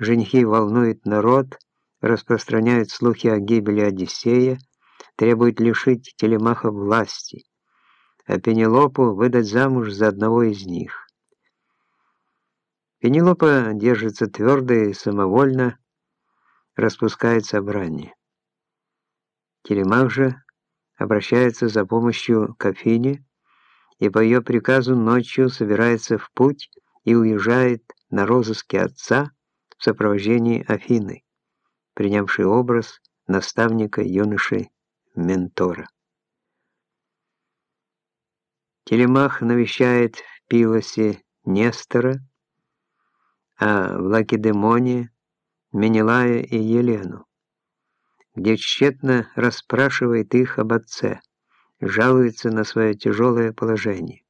женихи волнуют народ, распространяют слухи о гибели Одиссея, требуют лишить Телемаха власти, а Пенелопу выдать замуж за одного из них. Пенелопа держится твердо и самовольно, распускает собрание. Телемах же обращается за помощью к Афине и по ее приказу ночью собирается в путь и уезжает на розыске отца в сопровождении Афины, принявшей образ наставника юноши-ментора. Телемах навещает в Пилосе Нестора, а в Лакедемоне Менелая и Елену, где тщетно расспрашивает их об отце, жалуется на свое тяжелое положение.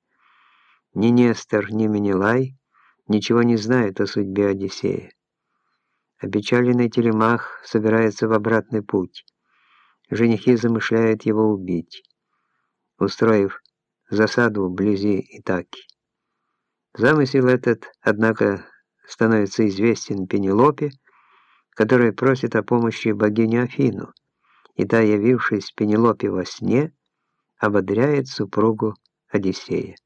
Ни Нестор, ни Менелай ничего не знают о судьбе Одиссея. Опечаленный Телемах собирается в обратный путь. Женихи замышляют его убить, устроив засаду вблизи Итаки. Замысел этот, однако, становится известен Пенелопе, которая просит о помощи богиню Афину, и та, явившись Пенелопе во сне, ободряет супругу Одиссея.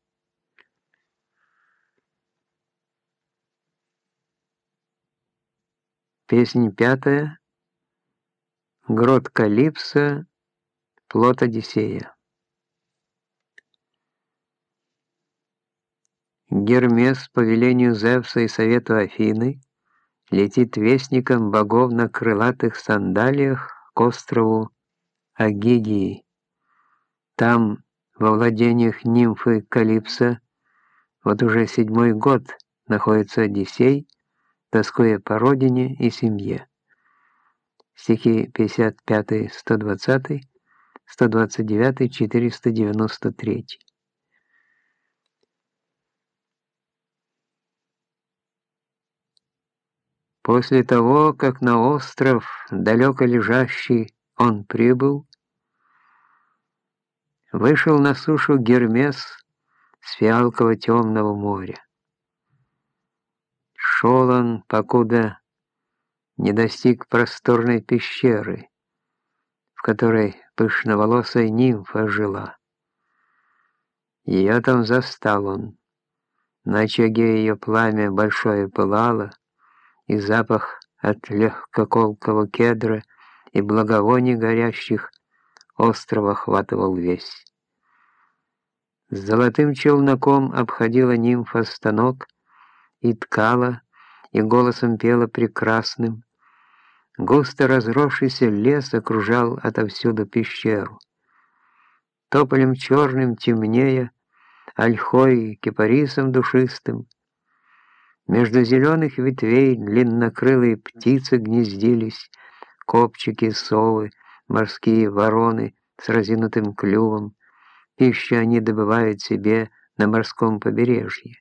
Песнь пятая. Грот Калипсо, плод Одиссея. Гермес по велению Зевса и совету Афины летит вестником богов на крылатых сандалиях к острову Агигии. Там, во владениях нимфы Калипсо, вот уже седьмой год находится Одиссей, тоскуя по родине и семье. Стихи 55, 120, 129, 493. После того, как на остров, далеко лежащий, он прибыл, вышел на сушу Гермес с фиалково темного моря. Шел он, покуда не достиг просторной пещеры, в которой пышноволосая нимфа жила. Ее там застал он. На очаге ее пламя большое пылало, и запах от легкоколкого кедра и благовоний горящих остров охватывал весь. С золотым челноком обходила нимфа станок и ткала, и голосом пела прекрасным. Густо разросшийся лес окружал отовсюду пещеру. Тополем черным темнее, ольхой кипарисом душистым. Между зеленых ветвей длиннокрылые птицы гнездились, копчики, совы, морские вороны с разинутым клювом. Пищу они добывают себе на морском побережье.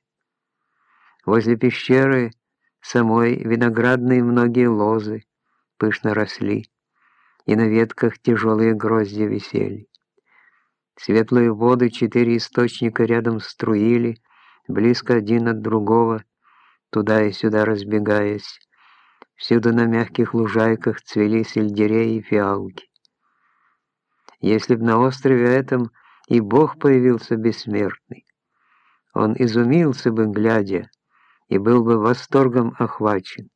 Возле пещеры самой виноградные многие лозы пышно росли, и на ветках тяжелые гроздья висели. Светлые воды четыре источника рядом струили, близко один от другого, туда и сюда разбегаясь. Всюду на мягких лужайках цвели сельдереи и фиалки. Если б на острове этом и Бог появился бессмертный, он изумился бы, глядя, и был бы восторгом охвачен.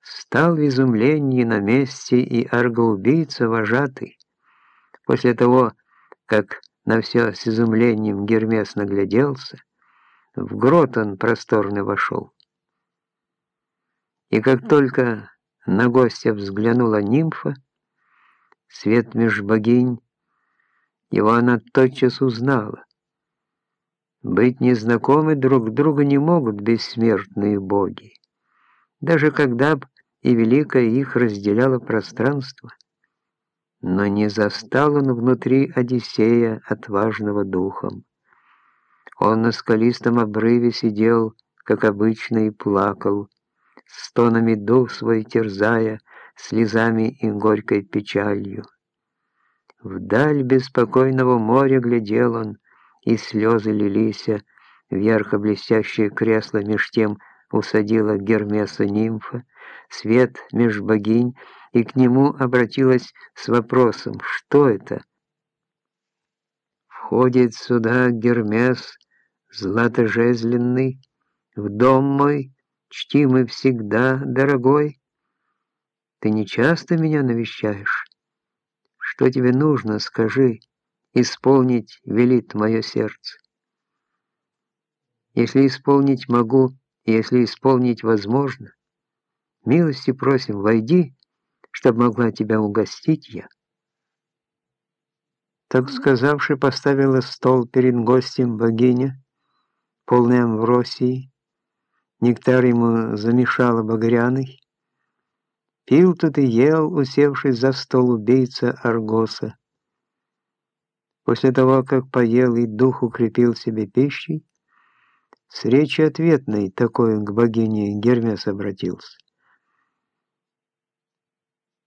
Стал в изумлении на месте и аргоубийца вожатый. После того, как на все с изумлением Гермес нагляделся, в грот он просторно вошел. И как только на гостя взглянула нимфа, свет меж богинь, его она тотчас узнала. Быть незнакомы друг друга не могут бессмертные боги, даже когда б и великое их разделяло пространство. Но не застал он внутри Одиссея, отважного духом. Он на скалистом обрыве сидел, как обычно, и плакал, стонами дух свой терзая, слезами и горькой печалью. Вдаль беспокойного моря глядел он, и слезы лились в ярко блестящее кресло меж тем усадила Гермеса нимфа, свет меж богинь, и к нему обратилась с вопросом «Что это?» Входит сюда Гермес, златожезленный, в дом мой, чтимый всегда, дорогой. Ты не часто меня навещаешь? Что тебе нужно, скажи, исполнить велит мое сердце. Если исполнить могу, если исполнить возможно, милости просим, войди, чтобы могла тебя угостить я. Так сказавши, поставила стол перед гостем богиня, полный амвросии, нектар ему замешала багряный, пил тут и ел, усевшись за стол убийца Аргоса. После того, как поел и дух укрепил себе пищей, с речи ответной такой к богине Гермес обратился.